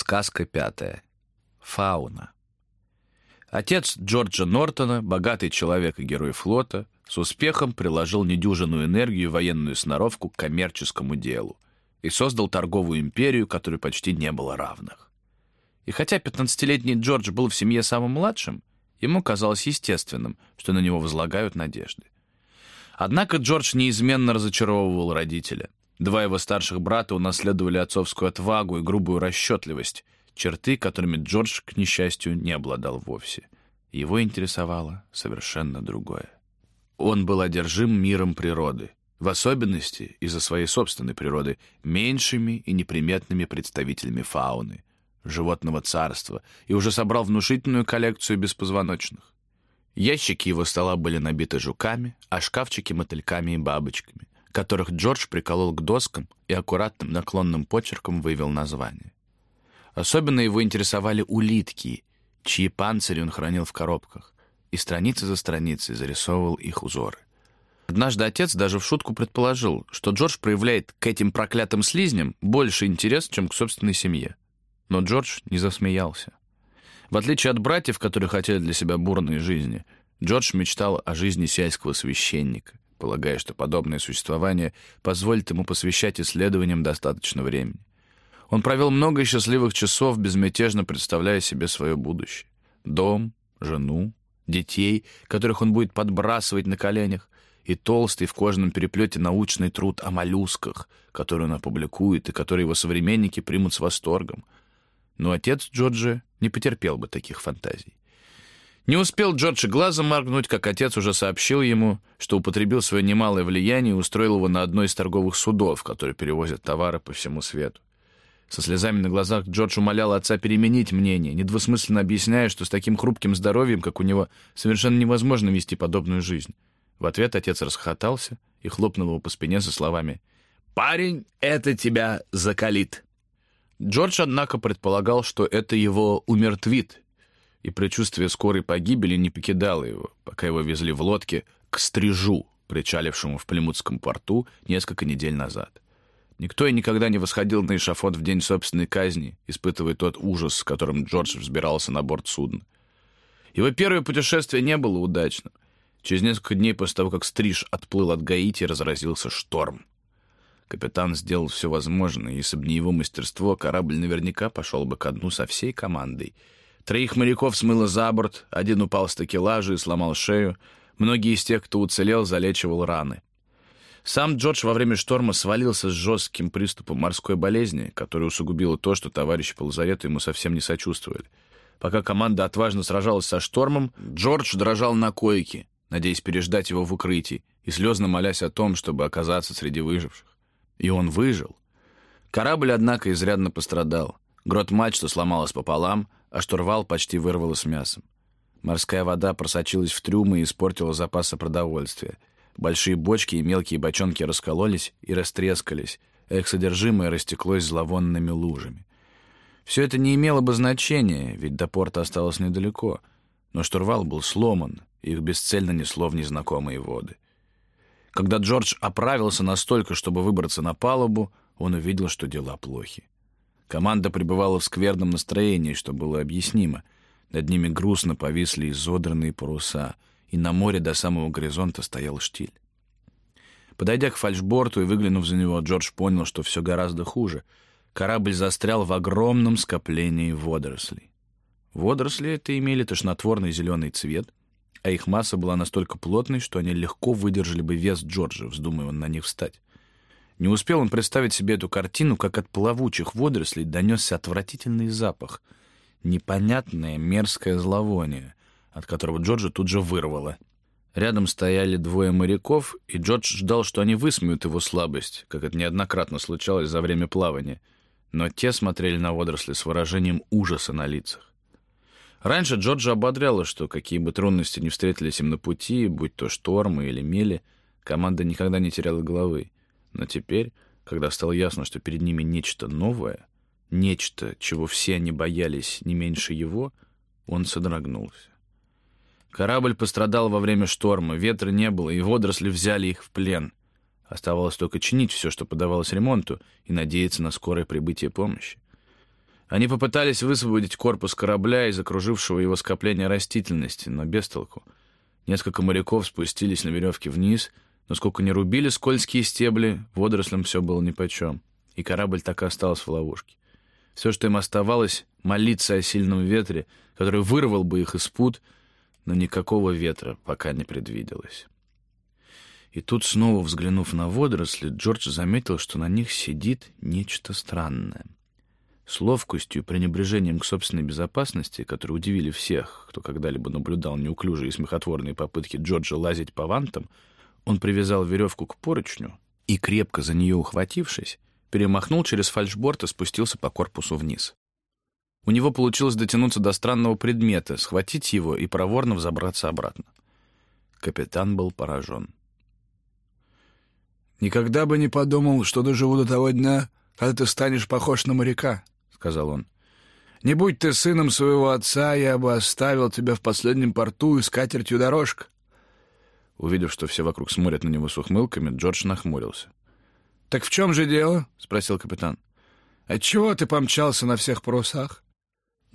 Сказка пятая. Фауна. Отец Джорджа Нортона, богатый человек и герой флота, с успехом приложил недюжинную энергию и военную сноровку к коммерческому делу и создал торговую империю, которой почти не было равных. И хотя 15-летний Джордж был в семье самым младшим, ему казалось естественным, что на него возлагают надежды. Однако Джордж неизменно разочаровывал родителя. Два его старших брата унаследовали отцовскую отвагу и грубую расчетливость, черты, которыми Джордж, к несчастью, не обладал вовсе. Его интересовало совершенно другое. Он был одержим миром природы, в особенности из-за своей собственной природы, меньшими и неприметными представителями фауны, животного царства, и уже собрал внушительную коллекцию беспозвоночных. Ящики его стола были набиты жуками, а шкафчики — мотыльками и бабочками, которых Джордж приколол к доскам и аккуратным наклонным почерком вывел название. Особенно его интересовали улитки, чьи панцири он хранил в коробках, и страницы за страницей зарисовывал их узоры. Однажды отец даже в шутку предположил, что Джордж проявляет к этим проклятым слизням больше интерес, чем к собственной семье. Но Джордж не засмеялся. В отличие от братьев, которые хотели для себя бурной жизни, Джордж мечтал о жизни сельского священника, полагая, что подобное существование позволит ему посвящать исследованиям достаточно времени. Он провел много счастливых часов, безмятежно представляя себе свое будущее. Дом, жену, детей, которых он будет подбрасывать на коленях, и толстый в кожаном переплете научный труд о моллюсках, который он опубликует и который его современники примут с восторгом — но отец Джорджа не потерпел бы таких фантазий. Не успел Джордж глазом моргнуть, как отец уже сообщил ему, что употребил свое немалое влияние и устроил его на одной из торговых судов, которые перевозят товары по всему свету. Со слезами на глазах Джордж умолял отца переменить мнение, недвусмысленно объясняя, что с таким хрупким здоровьем, как у него, совершенно невозможно вести подобную жизнь. В ответ отец расхохотался и хлопнул его по спине со словами «Парень, это тебя закалит». Джордж, однако, предполагал, что это его умертвит, и предчувствие скорой погибели не покидало его, пока его везли в лодке к стрижу, причалившему в Плимутском порту несколько недель назад. Никто и никогда не восходил на эшафот в день собственной казни, испытывая тот ужас, с которым Джордж взбирался на борт судна. Его первое путешествие не было удачным. Через несколько дней после того, как Стриж отплыл от Гаити, разразился шторм. Капитан сделал все возможное, и если бы не его мастерство, корабль наверняка пошел бы ко дну со всей командой. Троих моряков смыло за борт, один упал с такелажа и сломал шею. Многие из тех, кто уцелел, залечивал раны. Сам Джордж во время шторма свалился с жестким приступом морской болезни, которая усугубила то, что товарищи по лазарету ему совсем не сочувствовали. Пока команда отважно сражалась со штормом, Джордж дрожал на койке, надеясь переждать его в укрытии и слезно молясь о том, чтобы оказаться среди выживших. И он выжил. Корабль, однако, изрядно пострадал. Грот мачта сломалась пополам, а штурвал почти вырвало с мясом. Морская вода просочилась в трюмы и испортила запасы продовольствия. Большие бочки и мелкие бочонки раскололись и растрескались, а их содержимое растеклось зловонными лужами. Все это не имело бы значения, ведь до порта осталось недалеко, но штурвал был сломан, и их бесцельно несло в незнакомые воды. Когда Джордж оправился настолько, чтобы выбраться на палубу, он увидел, что дела плохи. Команда пребывала в скверном настроении, что было объяснимо. Над ними грустно повисли изодранные паруса, и на море до самого горизонта стоял штиль. Подойдя к фальшборту и выглянув за него, Джордж понял, что все гораздо хуже. Корабль застрял в огромном скоплении водорослей. Водоросли это имели тошнотворный зеленый цвет — а их масса была настолько плотной, что они легко выдержали бы вес Джорджа, вздумая на них встать. Не успел он представить себе эту картину, как от плавучих водорослей донесся отвратительный запах, непонятное мерзкое зловоние, от которого Джорджа тут же вырвало. Рядом стояли двое моряков, и Джордж ждал, что они высмеют его слабость, как это неоднократно случалось за время плавания. Но те смотрели на водоросли с выражением ужаса на лицах. Раньше Джорджа ободряло, что какие бы трудности ни встретились им на пути, будь то штормы или мели, команда никогда не теряла головы. Но теперь, когда стало ясно, что перед ними нечто новое, нечто, чего все они боялись не меньше его, он содрогнулся. Корабль пострадал во время шторма, ветра не было, и водоросли взяли их в плен. Оставалось только чинить все, что подавалось ремонту, и надеяться на скорое прибытие помощи. Они попытались высвободить корпус корабля из окружившего его скопления растительности, но без толку. Несколько моряков спустились на веревке вниз, но сколько не рубили скользкие стебли, водорослям все было нипочем, и корабль так и остался в ловушке. Все, что им оставалось, молиться о сильном ветре, который вырвал бы их из пут, но никакого ветра пока не предвиделось. И тут, снова взглянув на водоросли, Джордж заметил, что на них сидит нечто странное. С ловкостью и пренебрежением к собственной безопасности, которые удивили всех, кто когда-либо наблюдал неуклюжие и смехотворные попытки Джорджа лазить по вантам, он привязал веревку к поручню и, крепко за нее ухватившись, перемахнул через фальшборд и спустился по корпусу вниз. У него получилось дотянуться до странного предмета, схватить его и проворно взобраться обратно. Капитан был поражен. «Никогда бы не подумал, что доживу до того дня, когда ты станешь похож на моряка», — сказал он. «Не будь ты сыном своего отца, я бы оставил тебя в последнем порту и с катертью дорожка». Увидев, что все вокруг смотрят на него с ухмылками, Джордж нахмурился. «Так в чем же дело?» — спросил капитан. «Отчего ты помчался на всех парусах?»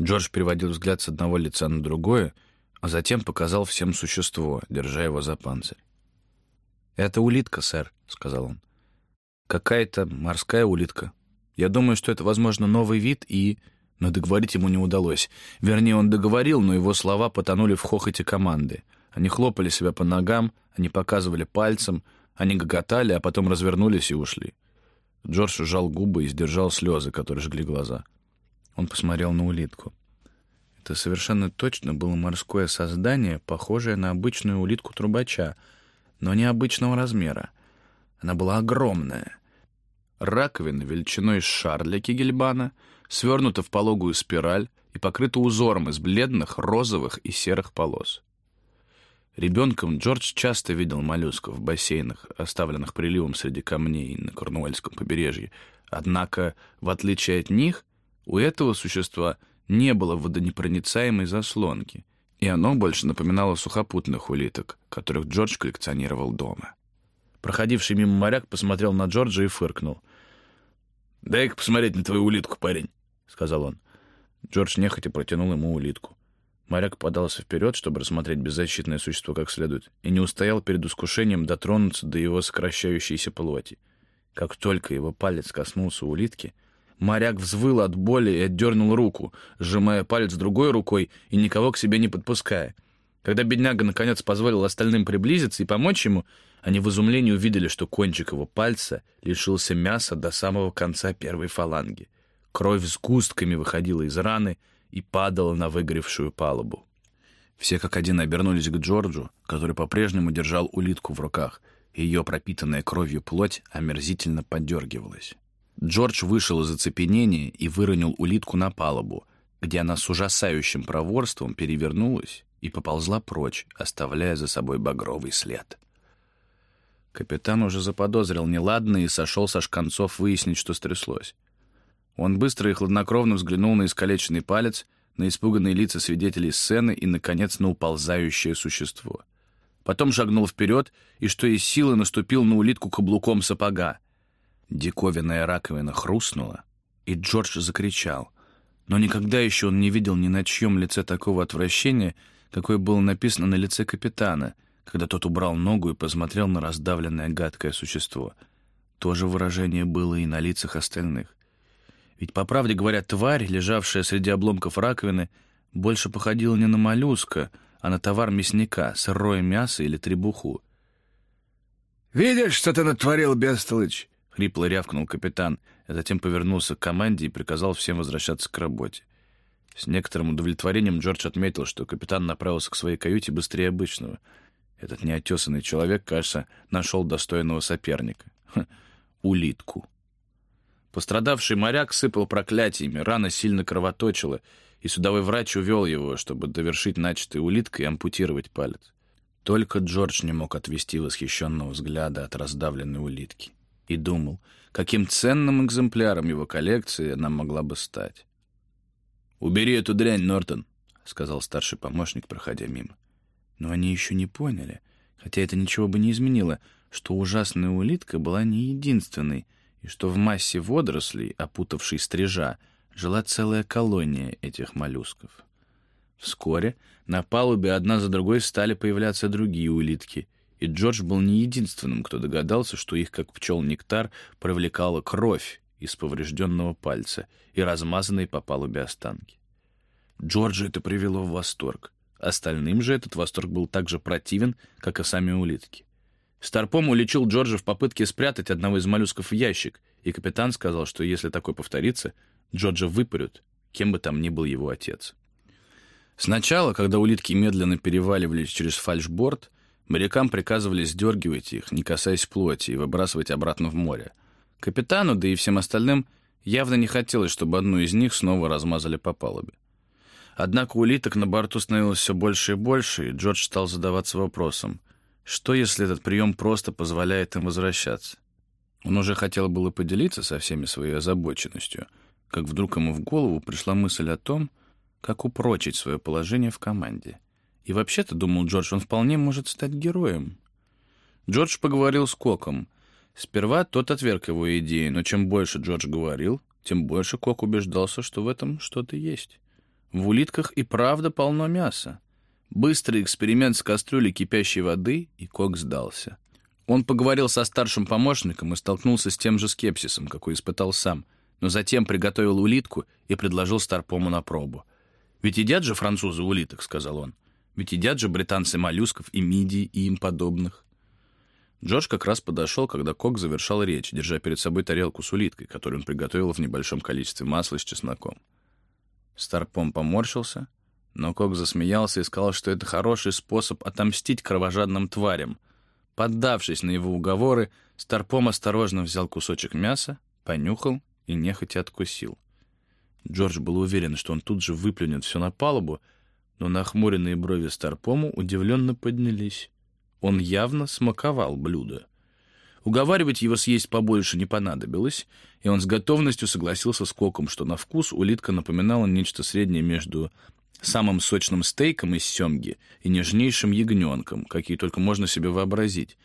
Джордж переводил взгляд с одного лица на другое, а затем показал всем существо, держа его за панцирь. «Это улитка, сэр», — сказал он. «Какая-то морская улитка. Я думаю, что это, возможно, новый вид и...» Но договорить ему не удалось. Вернее, он договорил, но его слова потонули в хохоте команды. Они хлопали себя по ногам, они показывали пальцем, они гоготали, а потом развернулись и ушли. Джордж сжал губы и сдержал слезы, которые жгли глаза. Он посмотрел на улитку. Это совершенно точно было морское создание, похожее на обычную улитку-трубача — но необычного размера. Она была огромная. Раковина величиной с шар для кигельбана, свернута в пологую спираль и покрыта узором из бледных, розовых и серых полос. Ребенком Джордж часто видел моллюсков в бассейнах, оставленных приливом среди камней на Корнуэльском побережье. Однако, в отличие от них, у этого существа не было водонепроницаемой заслонки — и оно больше напоминало сухопутных улиток, которых Джордж коллекционировал дома. Проходивший мимо моряк посмотрел на Джорджа и фыркнул. «Дай-ка посмотреть на твою улитку, парень», — сказал он. Джордж нехотя протянул ему улитку. Моряк подался вперед, чтобы рассмотреть беззащитное существо как следует, и не устоял перед искушением дотронуться до его сокращающейся плоти. Как только его палец коснулся улитки — Моряк взвыл от боли и отдернул руку, сжимая палец другой рукой и никого к себе не подпуская. Когда бедняга наконец позволил остальным приблизиться и помочь ему, они в изумлении увидели, что кончик его пальца лишился мяса до самого конца первой фаланги. Кровь с густками выходила из раны и падала на выгоревшую палубу. Все как один обернулись к Джорджу, который по-прежнему держал улитку в руках. Ее пропитанная кровью плоть омерзительно подергивалась. Джордж вышел из оцепенения и выронил улитку на палубу, где она с ужасающим проворством перевернулась и поползла прочь, оставляя за собой багровый след. Капитан уже заподозрил неладное и сошел со шканцов выяснить, что стряслось. Он быстро и хладнокровно взглянул на искалеченный палец, на испуганные лица свидетелей сцены и, наконец, на уползающее существо. Потом шагнул вперед и, что из силы, наступил на улитку каблуком сапога. Диковинная раковина хрустнула, и Джордж закричал. Но никогда еще он не видел ни на чьем лице такого отвращения, какое было написано на лице капитана, когда тот убрал ногу и посмотрел на раздавленное гадкое существо. То же выражение было и на лицах остальных. Ведь, по правде говоря, тварь, лежавшая среди обломков раковины, больше походила не на моллюска, а на товар мясника, сырое мясо или требуху. «Видишь, что ты натворил, бестолочь?» — хрипло рявкнул капитан, а затем повернулся к команде и приказал всем возвращаться к работе. С некоторым удовлетворением Джордж отметил, что капитан направился к своей каюте быстрее обычного. Этот неотесанный человек, кажется, нашел достойного соперника. Ха, улитку. Пострадавший моряк сыпал проклятиями, рана сильно кровоточила, и судовой врач увел его, чтобы довершить начатой улиткой и ампутировать палец. Только Джордж не мог отвести восхищенного взгляда от раздавленной улитки и думал, каким ценным экземпляром его коллекции она могла бы стать. «Убери эту дрянь, Нортон», — сказал старший помощник, проходя мимо. Но они еще не поняли, хотя это ничего бы не изменило, что ужасная улитка была не единственной, и что в массе водорослей, опутавшей стрижа, жила целая колония этих моллюсков. Вскоре на палубе одна за другой стали появляться другие улитки, и Джордж был не единственным, кто догадался, что их, как пчел нектар, привлекала кровь из поврежденного пальца и размазанные по палубе останки. Джорджа это привело в восторг. Остальным же этот восторг был так же противен, как и сами улитки. Старпом уличил Джорджа в попытке спрятать одного из моллюсков в ящик, и капитан сказал, что если такое повторится, Джорджа выпарют, кем бы там ни был его отец. Сначала, когда улитки медленно переваливались через фальшборд, морякам приказывали сдергивать их, не касаясь плоти, и выбрасывать обратно в море. Капитану, да и всем остальным, явно не хотелось, чтобы одну из них снова размазали по палубе. Однако улиток на борту становилось все больше и больше, и Джордж стал задаваться вопросом, что если этот прием просто позволяет им возвращаться? Он уже хотел было поделиться со всеми своей озабоченностью, как вдруг ему в голову пришла мысль о том, как упрочить свое положение в команде. И вообще-то, думал Джордж, он вполне может стать героем. Джордж поговорил с Коком. Сперва тот отверг его идеи, но чем больше Джордж говорил, тем больше Кок убеждался, что в этом что-то есть. В улитках и правда полно мяса. Быстрый эксперимент с кастрюлей кипящей воды, и Кок сдался. Он поговорил со старшим помощником и столкнулся с тем же скепсисом, какой испытал сам, но затем приготовил улитку и предложил Старпому на пробу. «Ведь едят же французы улиток», — сказал он. «Ведь едят же британцы моллюсков и мидий и им подобных». Джордж как раз подошел, когда Кок завершал речь, держа перед собой тарелку с улиткой, которую он приготовил в небольшом количестве масла с чесноком. Старпом поморщился, но Кок засмеялся и сказал, что это хороший способ отомстить кровожадным тварям. Поддавшись на его уговоры, Старпом осторожно взял кусочек мяса, понюхал и нехотя откусил. Джордж был уверен, что он тут же выплюнет все на палубу, но нахмуренные брови Старпому удивленно поднялись. Он явно смаковал блюдо. Уговаривать его съесть побольше не понадобилось, и он с готовностью согласился с Коком, что на вкус улитка напоминала нечто среднее между самым сочным стейком из семги и нежнейшим ягненком, какие только можно себе вообразить.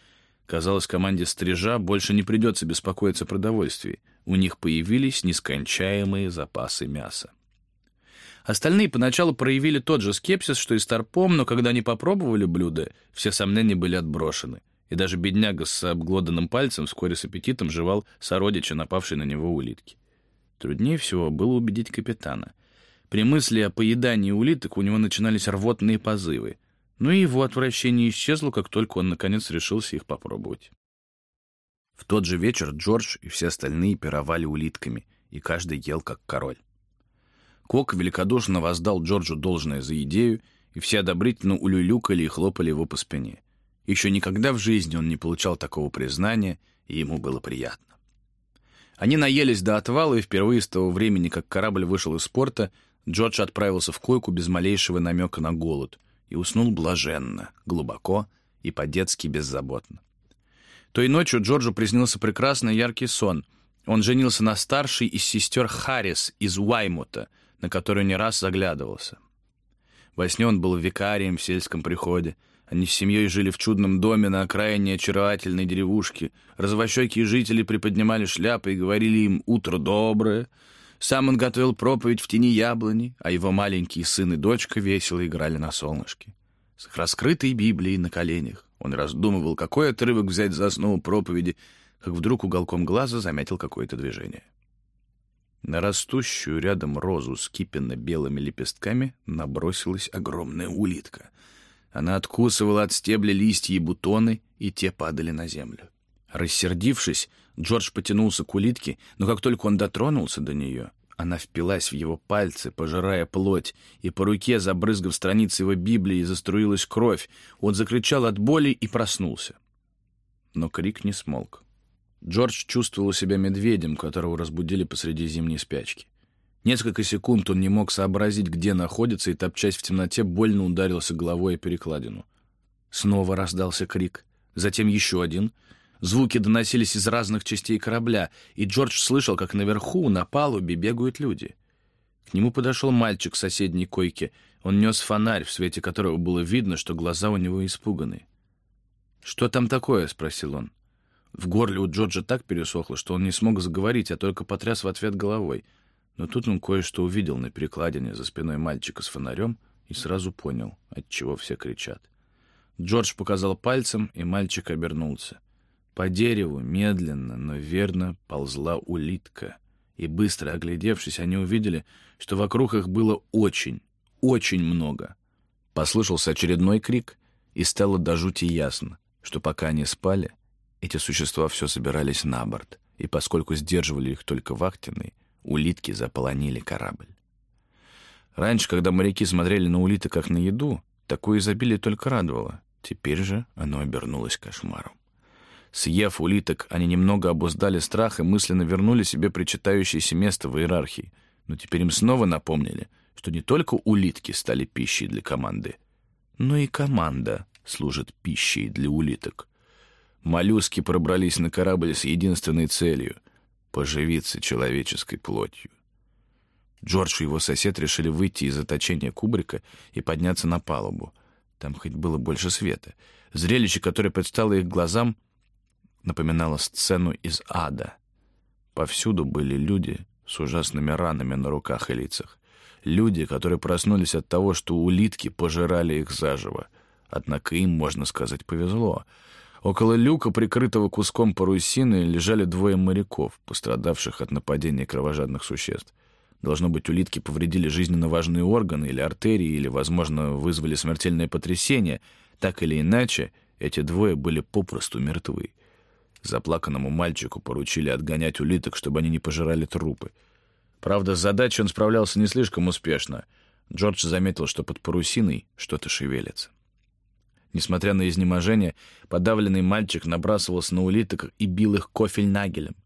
Казалось, команде стрижа больше не придется беспокоиться о продовольствии. У них появились нескончаемые запасы мяса. Остальные поначалу проявили тот же скепсис, что и Старпом, но когда они попробовали блюдо, все сомнения были отброшены и даже бедняга с обглоданным пальцем вскоре с аппетитом жевал сородича, напавшей на него улитки. Труднее всего было убедить капитана. При мысли о поедании улиток у него начинались рвотные позывы, но и его отвращение исчезло, как только он, наконец, решился их попробовать. В тот же вечер Джордж и все остальные пировали улитками, и каждый ел как король. Кок великодушно воздал Джорджу должное за идею, и все одобрительно улюлюкали и хлопали его по спине — еще никогда в жизни он не получал такого признания, и ему было приятно. Они наелись до отвала, и впервые с того времени, как корабль вышел из порта, Джордж отправился в койку без малейшего намека на голод и уснул блаженно, глубоко и по-детски беззаботно. Той ночью Джорджу приснился прекрасный яркий сон. Он женился на старшей из сестер Харрис из Уаймута, на которую не раз заглядывался. Во сне он был викарием в сельском приходе — они с семьей жили в чудном доме на окраине очаровательной деревушки. Развощекие жители приподнимали шляпы и говорили им «Утро доброе». Сам он готовил проповедь в тени яблони, а его маленький сын и дочка весело играли на солнышке. С раскрытой Библией на коленях он раздумывал, какой отрывок взять за основу проповеди, как вдруг уголком глаза заметил какое-то движение. На растущую рядом розу с кипенно-белыми лепестками набросилась огромная улитка — она откусывала от стебля листья и бутоны, и те падали на землю. Рассердившись, Джордж потянулся к улитке, но как только он дотронулся до нее, она впилась в его пальцы, пожирая плоть, и по руке, забрызгав страницы его Библии, заструилась кровь. Он закричал от боли и проснулся. Но крик не смолк. Джордж чувствовал себя медведем, которого разбудили посреди зимней спячки. Несколько секунд он не мог сообразить, где находится, и, топчась в темноте, больно ударился головой о перекладину. Снова раздался крик. Затем еще один. Звуки доносились из разных частей корабля, и Джордж слышал, как наверху, на палубе, бегают люди. К нему подошел мальчик с соседней койки. Он нес фонарь, в свете которого было видно, что глаза у него испуганы. «Что там такое?» — спросил он. В горле у Джорджа так пересохло, что он не смог заговорить, а только потряс в ответ головой — Но тут он кое-что увидел на перекладине за спиной мальчика с фонарем и сразу понял, от чего все кричат. Джордж показал пальцем, и мальчик обернулся. По дереву медленно, но верно ползла улитка. И быстро оглядевшись, они увидели, что вокруг их было очень, очень много. Послышался очередной крик, и стало до жути ясно, что пока они спали, эти существа все собирались на борт, и поскольку сдерживали их только вахтенные, улитки заполонили корабль. Раньше, когда моряки смотрели на улиток как на еду, такое изобилие только радовало. Теперь же оно обернулось кошмаром. Съев улиток, они немного обуздали страх и мысленно вернули себе причитающееся место в иерархии. Но теперь им снова напомнили, что не только улитки стали пищей для команды, но и команда служит пищей для улиток. Моллюски пробрались на корабль с единственной целью — поживиться человеческой плотью. Джордж и его сосед решили выйти из заточения кубрика и подняться на палубу. Там хоть было больше света. Зрелище, которое предстало их глазам, напоминало сцену из ада. Повсюду были люди с ужасными ранами на руках и лицах. Люди, которые проснулись от того, что улитки пожирали их заживо. Однако им, можно сказать, повезло. Около люка, прикрытого куском парусины, лежали двое моряков, пострадавших от нападения кровожадных существ. Должно быть, улитки повредили жизненно важные органы или артерии, или, возможно, вызвали смертельное потрясение. Так или иначе, эти двое были попросту мертвы. Заплаканному мальчику поручили отгонять улиток, чтобы они не пожирали трупы. Правда, с задачей он справлялся не слишком успешно. Джордж заметил, что под парусиной что-то шевелится. Несмотря на изнеможение, подавленный мальчик набрасывался на улиток и бил их кофель-нагелем.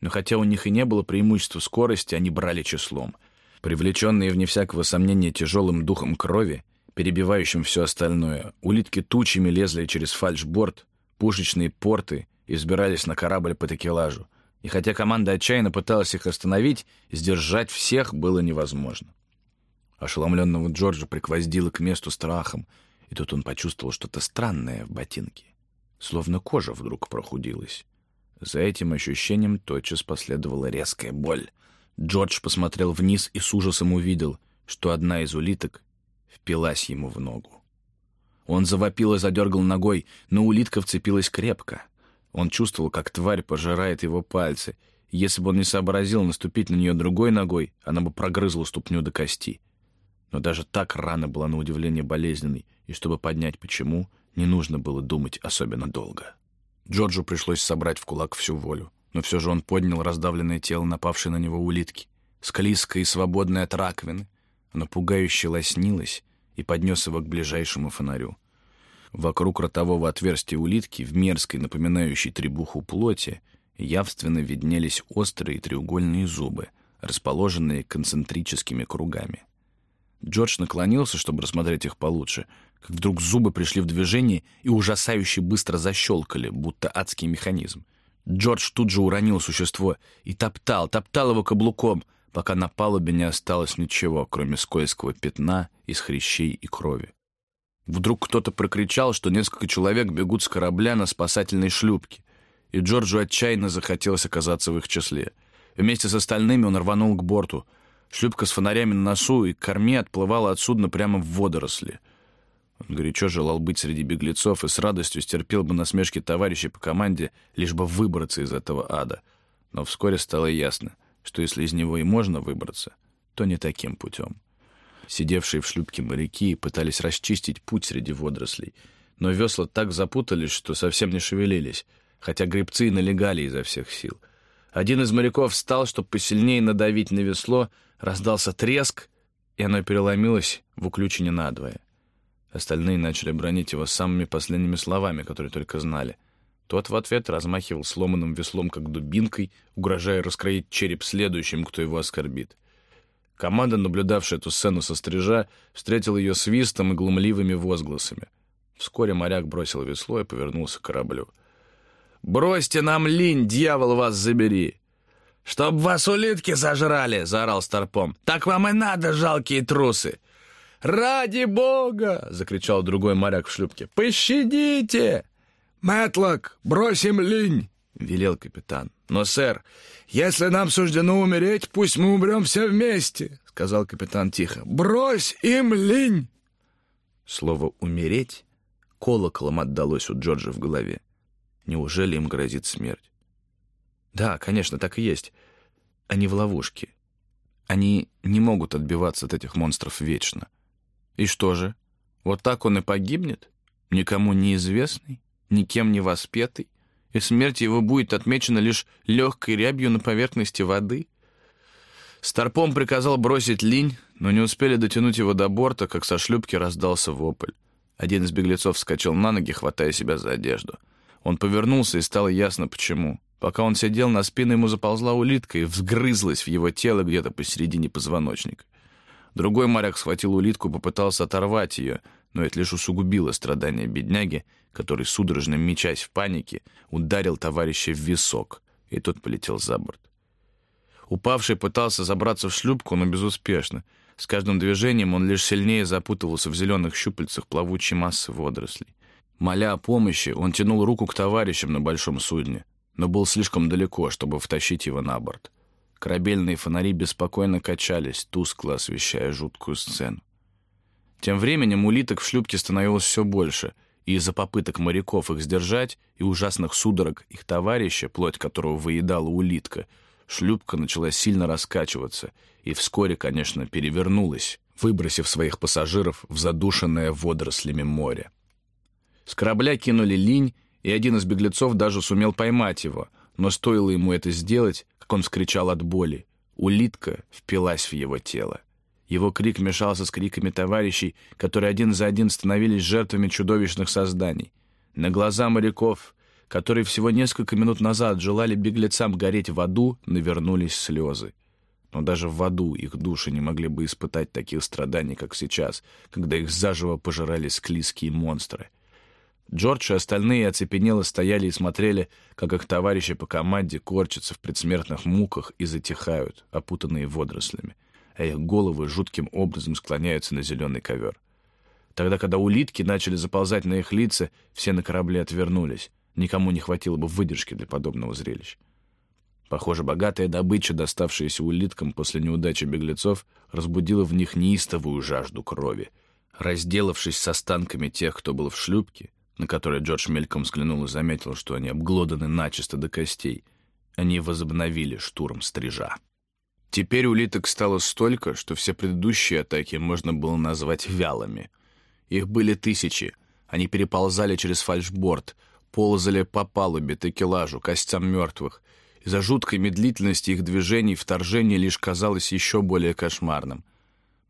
Но хотя у них и не было преимущества скорости, они брали числом. Привлеченные, вне всякого сомнения, тяжелым духом крови, перебивающим все остальное, улитки тучами лезли через фальшборд, пушечные порты и взбирались на корабль по такелажу. И хотя команда отчаянно пыталась их остановить, сдержать всех было невозможно. Ошеломленного Джорджа приквоздило к месту страхом — и тут он почувствовал что-то странное в ботинке. Словно кожа вдруг прохудилась. За этим ощущением тотчас последовала резкая боль. Джордж посмотрел вниз и с ужасом увидел, что одна из улиток впилась ему в ногу. Он завопил и задергал ногой, но улитка вцепилась крепко. Он чувствовал, как тварь пожирает его пальцы. Если бы он не сообразил наступить на нее другой ногой, она бы прогрызла ступню до кости. Но даже так рана была на удивление болезненной, и чтобы поднять почему, не нужно было думать особенно долго. Джорджу пришлось собрать в кулак всю волю, но все же он поднял раздавленное тело напавшей на него улитки, склизкое и свободное от раковины. Оно пугающе лоснилось и поднес его к ближайшему фонарю. Вокруг ротового отверстия улитки, в мерзкой, напоминающей требуху плоти, явственно виднелись острые треугольные зубы, расположенные концентрическими кругами. Джордж наклонился, чтобы рассмотреть их получше, как вдруг зубы пришли в движение и ужасающе быстро защелкали, будто адский механизм. Джордж тут же уронил существо и топтал, топтал его каблуком, пока на палубе не осталось ничего, кроме скользкого пятна из хрящей и крови. Вдруг кто-то прокричал, что несколько человек бегут с корабля на спасательной шлюпке, и Джорджу отчаянно захотелось оказаться в их числе. Вместе с остальными он рванул к борту — Шлюпка с фонарями на носу и корме отплывала от судна прямо в водоросли. Он горячо желал быть среди беглецов и с радостью стерпел бы насмешки товарищей по команде, лишь бы выбраться из этого ада. Но вскоре стало ясно, что если из него и можно выбраться, то не таким путем. Сидевшие в шлюпке моряки пытались расчистить путь среди водорослей, но весла так запутались, что совсем не шевелились, хотя гребцы налегали изо всех сил. Один из моряков встал, чтобы посильнее надавить на весло, Раздался треск, и оно переломилось в уключине надвое. Остальные начали бронить его самыми последними словами, которые только знали. Тот в ответ размахивал сломанным веслом, как дубинкой, угрожая раскроить череп следующим, кто его оскорбит. Команда, наблюдавшая эту сцену со стрижа, встретила ее свистом и глумливыми возгласами. Вскоре моряк бросил весло и повернулся к кораблю. «Бросьте нам линь, дьявол вас забери!» «Чтоб вас улитки сожрали!» — заорал Старпом. «Так вам и надо, жалкие трусы!» «Ради бога!» — закричал другой моряк в шлюпке. «Пощадите!» «Мэтлок, бросим линь!» — велел капитан. Но, сэр, если нам суждено умереть, пусть мы умрем все вместе, сказал капитан тихо. Брось им линь! Слово «умереть» колоколом отдалось у Джорджа в голове. Неужели им грозит смерть? Да, конечно, так и есть. Они в ловушке. Они не могут отбиваться от этих монстров вечно. И что же? Вот так он и погибнет? Никому неизвестный, никем не воспетый, и смерть его будет отмечена лишь легкой рябью на поверхности воды? Старпом приказал бросить линь, но не успели дотянуть его до борта, как со шлюпки раздался вопль. Один из беглецов вскочил на ноги, хватая себя за одежду. Он повернулся, и стало ясно, почему. Пока он сидел, на спину ему заползла улитка и взгрызлась в его тело где-то посередине позвоночника. Другой моряк схватил улитку попытался оторвать ее, но это лишь усугубило страдания бедняги, который, судорожно мечась в панике, ударил товарища в висок, и тот полетел за борт. Упавший пытался забраться в шлюпку, но безуспешно. С каждым движением он лишь сильнее запутывался в зеленых щупальцах плавучей массы водорослей. Моля о помощи, он тянул руку к товарищам на большом судне, но был слишком далеко, чтобы втащить его на борт. Корабельные фонари беспокойно качались, тускло освещая жуткую сцену. Тем временем улиток в шлюпке становилось все больше, и из-за попыток моряков их сдержать и ужасных судорог их товарища, плоть которого выедала улитка, шлюпка начала сильно раскачиваться и вскоре, конечно, перевернулась, выбросив своих пассажиров в задушенное водорослями море. С корабля кинули линь, и один из беглецов даже сумел поймать его, но стоило ему это сделать, как он вскричал от боли. Улитка впилась в его тело. Его крик мешался с криками товарищей, которые один за один становились жертвами чудовищных созданий. На глаза моряков, которые всего несколько минут назад желали беглецам гореть в аду, навернулись слезы. Но даже в аду их души не могли бы испытать таких страданий, как сейчас, когда их заживо пожирали склизкие монстры. Джордж и остальные оцепенело стояли и смотрели, как их товарищи по команде корчатся в предсмертных муках и затихают, опутанные водорослями а их головы жутким образом склоняются на зеленый ковер. Тогда, когда улитки начали заползать на их лица, все на корабле отвернулись. Никому не хватило бы выдержки для подобного зрелища. Похоже, богатая добыча, доставшаяся улиткам после неудачи беглецов, разбудила в них неистовую жажду крови. Разделавшись с останками тех, кто был в шлюпке, на которой Джордж мельком взглянул и заметил, что они обглоданы начисто до костей, они возобновили штурм стрижа. Теперь улиток стало столько, что все предыдущие атаки можно было назвать вялыми. Их были тысячи. Они переползали через фальшборд, ползали по палубе, такелажу, костям мертвых. Из-за жуткой медлительности их движений вторжение лишь казалось еще более кошмарным.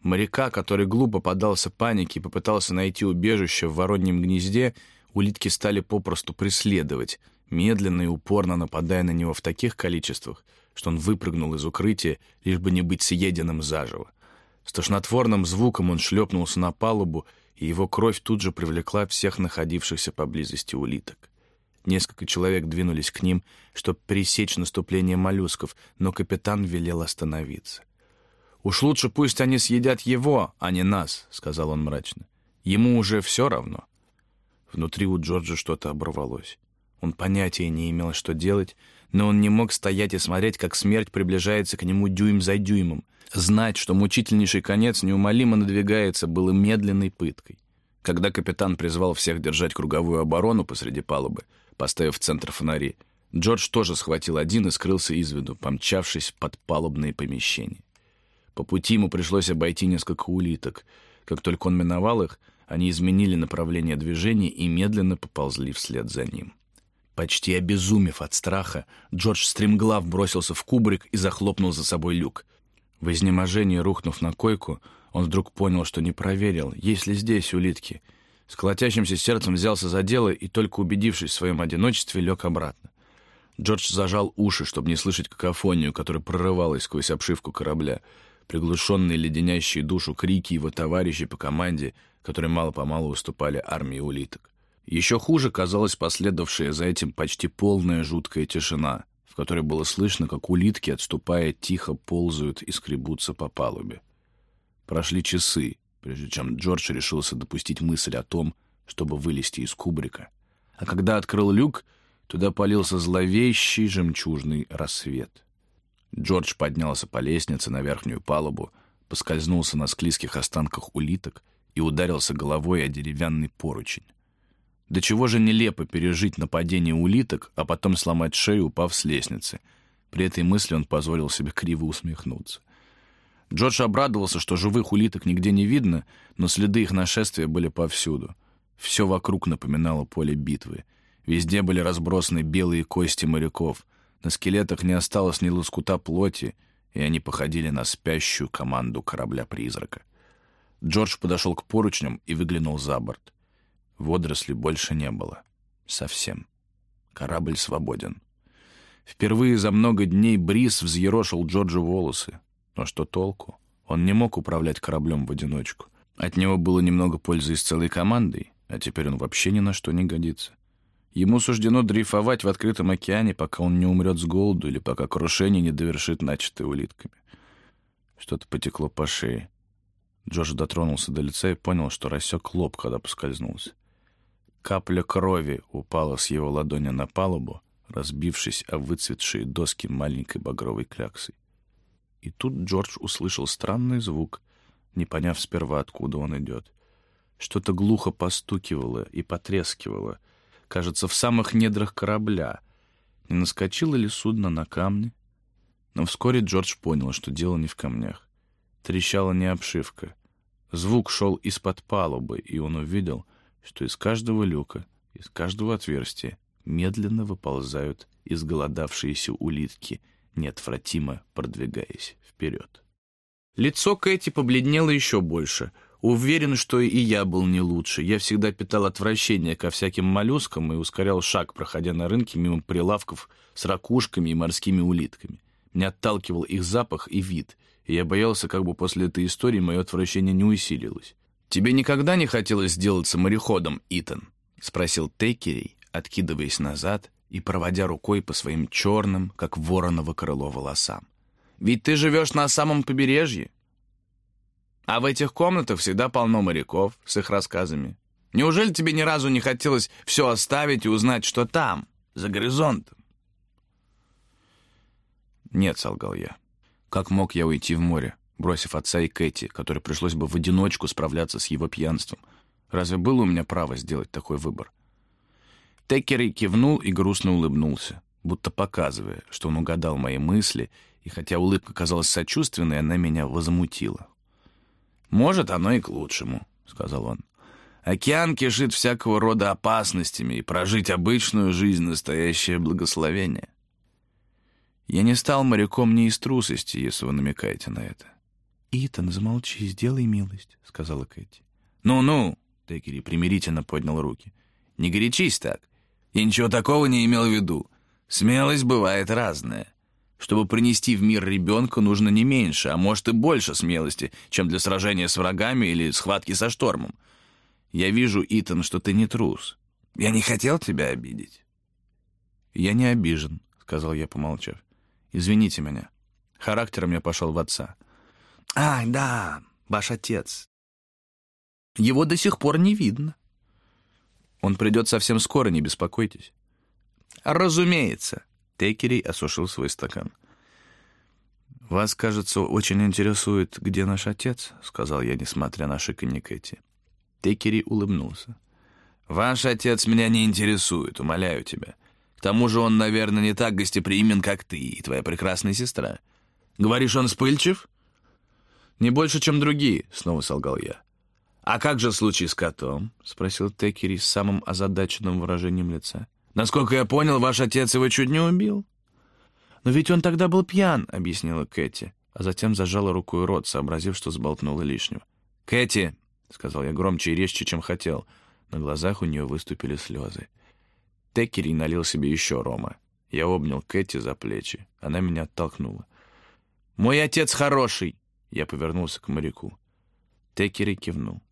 Моряка, который глупо поддался панике и попытался найти убежище в вороньем гнезде, улитки стали попросту преследовать, медленно и упорно нападая на него в таких количествах, что он выпрыгнул из укрытия, лишь бы не быть съеденным заживо. С тошнотворным звуком он шлепнулся на палубу, и его кровь тут же привлекла всех находившихся поблизости улиток. Несколько человек двинулись к ним, чтобы пресечь наступление моллюсков, но капитан велел остановиться. «Уж лучше пусть они съедят его, а не нас», — сказал он мрачно. «Ему уже все равно». Внутри у Джорджа что-то оборвалось. Он понятия не имел, что делать, но он не мог стоять и смотреть, как смерть приближается к нему дюйм за дюймом. Знать, что мучительнейший конец неумолимо надвигается, было медленной пыткой. Когда капитан призвал всех держать круговую оборону посреди палубы, поставив в центр фонари, Джордж тоже схватил один и скрылся из виду, помчавшись под палубные помещения. По пути ему пришлось обойти несколько улиток. Как только он миновал их, они изменили направление движения и медленно поползли вслед за ним. Почти обезумев от страха, Джордж стремглав бросился в кубрик и захлопнул за собой люк. В изнеможении, рухнув на койку, он вдруг понял, что не проверил, есть ли здесь улитки. С колотящимся сердцем взялся за дело и, только убедившись в своем одиночестве, лег обратно. Джордж зажал уши, чтобы не слышать какофонию, которая прорывалась сквозь обшивку корабля, приглушенные леденящие душу крики его товарищей по команде, которые мало-помалу уступали армии улиток. Еще хуже казалась последовавшая за этим почти полная жуткая тишина, в которой было слышно, как улитки, отступая, тихо ползают и скребутся по палубе. Прошли часы, прежде чем Джордж решился допустить мысль о том, чтобы вылезти из кубрика. А когда открыл люк, туда полился зловещий жемчужный рассвет. Джордж поднялся по лестнице на верхнюю палубу, поскользнулся на склизких останках улиток и ударился головой о деревянный поручень. До чего же нелепо пережить нападение улиток, а потом сломать шею, упав с лестницы. При этой мысли он позволил себе криво усмехнуться. Джордж обрадовался, что живых улиток нигде не видно, но следы их нашествия были повсюду. Все вокруг напоминало поле битвы. Везде были разбросаны белые кости моряков. На скелетах не осталось ни лоскута плоти, и они походили на спящую команду корабля-призрака. Джордж подошел к поручням и выглянул за борт. Водорослей больше не было. Совсем. Корабль свободен. Впервые за много дней бриз взъерошил Джорджу волосы. Но что толку? Он не мог управлять кораблем в одиночку. От него было немного пользы и с целой командой, а теперь он вообще ни на что не годится. Ему суждено дрейфовать в открытом океане, пока он не умрет с голоду или пока крушение не довершит начатое улитками. Что-то потекло по шее. Джордж дотронулся до лица и понял, что рассек лоб, когда поскользнулся. Капля крови упала с его ладони на палубу, разбившись о выцветшие доски маленькой багровой кляксой. И тут Джордж услышал странный звук, не поняв сперва, откуда он идет. Что-то глухо постукивало и потрескивало, кажется, в самых недрах корабля. Не наскочило ли судно на камни? Но вскоре Джордж понял, что дело не в камнях. Трещала не обшивка. Звук шел из-под палубы, и он увидел, что из каждого люка, из каждого отверстия медленно выползают изголодавшиеся улитки, неотвратимо продвигаясь вперед. Лицо Кэти побледнело еще больше. Уверен, что и я был не лучше. Я всегда питал отвращение ко всяким моллюскам и ускорял шаг, проходя на рынке мимо прилавков с ракушками и морскими улитками. Меня отталкивал их запах и вид, и я боялся, как бы после этой истории мое отвращение не усилилось. «Тебе никогда не хотелось сделаться мореходом, Итан?» — спросил Текерей, откидываясь назад и проводя рукой по своим черным, как вороново крыло, волосам. «Ведь ты живешь на самом побережье. А в этих комнатах всегда полно моряков с их рассказами. Неужели тебе ни разу не хотелось все оставить и узнать, что там, за горизонтом?» «Нет», — солгал я. «Как мог я уйти в море?» Бросив отца и Кэти, которой пришлось бы в одиночку справляться с его пьянством. Разве было у меня право сделать такой выбор? Теккери кивнул и грустно улыбнулся, будто показывая, что он угадал мои мысли, и хотя улыбка казалась сочувственной, она меня возмутила. «Может, оно и к лучшему», — сказал он. «Океан кишит всякого рода опасностями, и прожить обычную жизнь — настоящее благословение». Я не стал моряком не из трусости, если вы намекаете на это. «Итан, замолчи, сделай милость», — сказала Кэти. «Ну-ну», — Текери примирительно поднял руки. «Не горячись так. Я ничего такого не имел в виду. Смелость бывает разная. Чтобы принести в мир ребенка, нужно не меньше, а может и больше смелости, чем для сражения с врагами или схватки со штормом. Я вижу, Итан, что ты не трус. Я не хотел тебя обидеть». «Я не обижен», — сказал я, помолчав. «Извините меня. Характером я пошел в отца». «Ай, да, ваш отец. Его до сих пор не видно». «Он придет совсем скоро, не беспокойтесь». «Разумеется». Текерей осушил свой стакан. «Вас, кажется, очень интересует, где наш отец», — сказал я, несмотря на шиканье Кэти. Текерей улыбнулся. «Ваш отец меня не интересует, умоляю тебя. К тому же он, наверное, не так гостеприимен, как ты и твоя прекрасная сестра. Говоришь, он вспыльчив?» «Не больше, чем другие», — снова солгал я. «А как же случай с котом?» — спросил Текери с самым озадаченным выражением лица. «Насколько я понял, ваш отец его чуть не убил». «Но ведь он тогда был пьян», — объяснила Кэти, а затем зажала рукой рот, сообразив, что сболтнула лишнего. «Кэти!» — сказал я громче и резче, чем хотел. На глазах у нее выступили слезы. Текери налил себе еще рома. Я обнял Кэти за плечи. Она меня оттолкнула. «Мой отец хороший!» Я повернулся к моряку. Текери кивнул.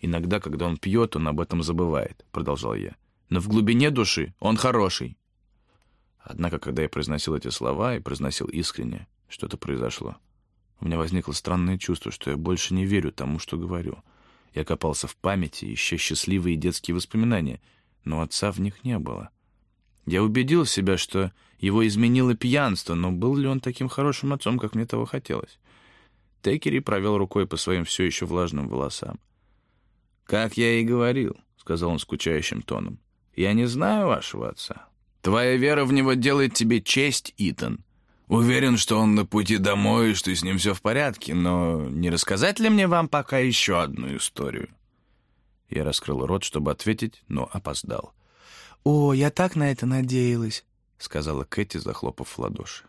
«Иногда, когда он пьет, он об этом забывает», — продолжал я. «Но в глубине души он хороший». Однако, когда я произносил эти слова и произносил искренне, что-то произошло. У меня возникло странное чувство, что я больше не верю тому, что говорю. Я копался в памяти, ища счастливые детские воспоминания, но отца в них не было. Я убедил себя, что его изменило пьянство, но был ли он таким хорошим отцом, как мне того хотелось? Текери провел рукой по своим все еще влажным волосам. «Как я и говорил», — сказал он скучающим тоном, — «я не знаю вашего отца. Твоя вера в него делает тебе честь, Итан. Уверен, что он на пути домой и что с ним все в порядке, но не рассказать ли мне вам пока еще одну историю?» Я раскрыл рот, чтобы ответить, но опоздал. «О, я так на это надеялась», — сказала Кэти, захлопав в ладоши.